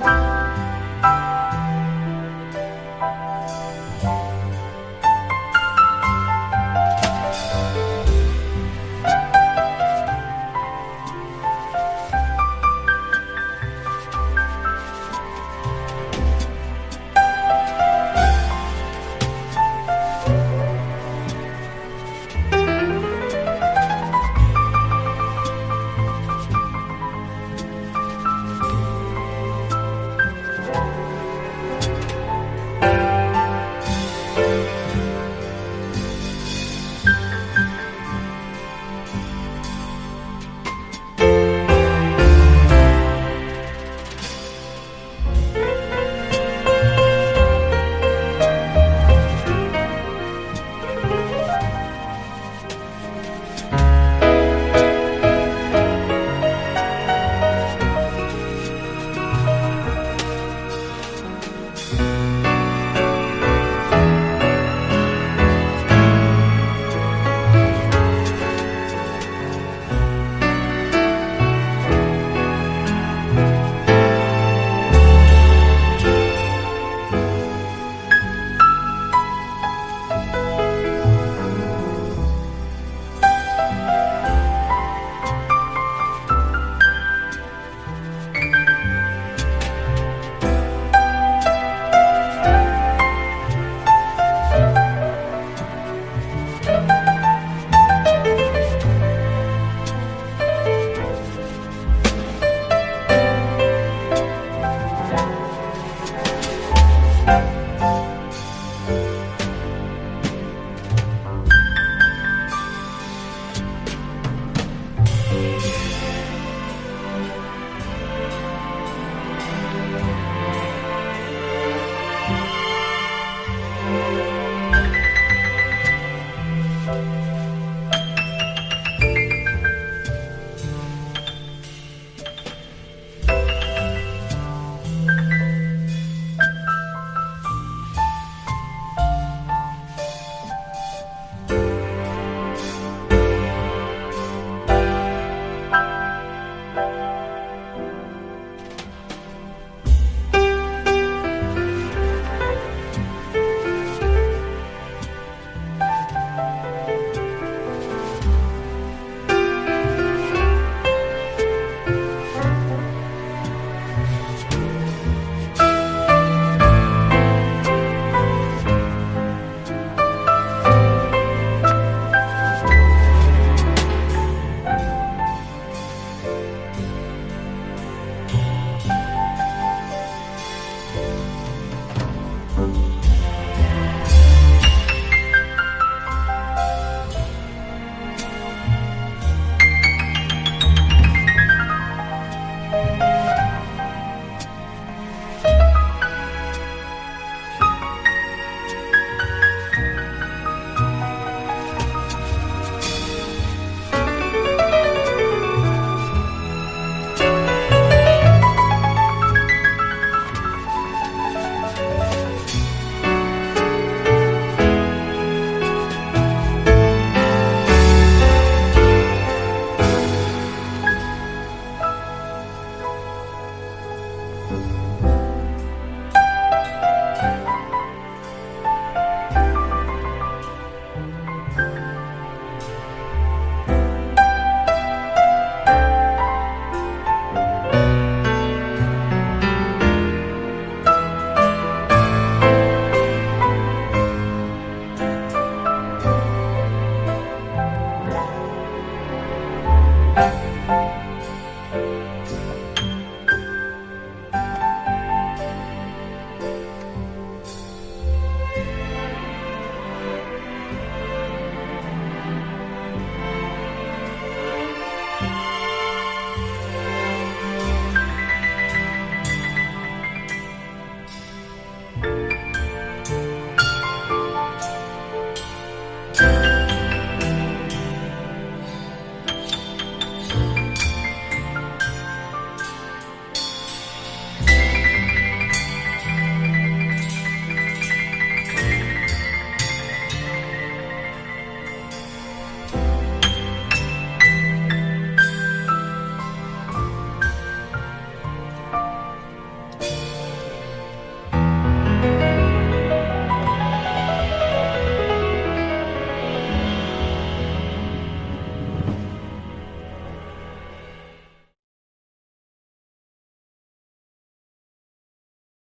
Bye.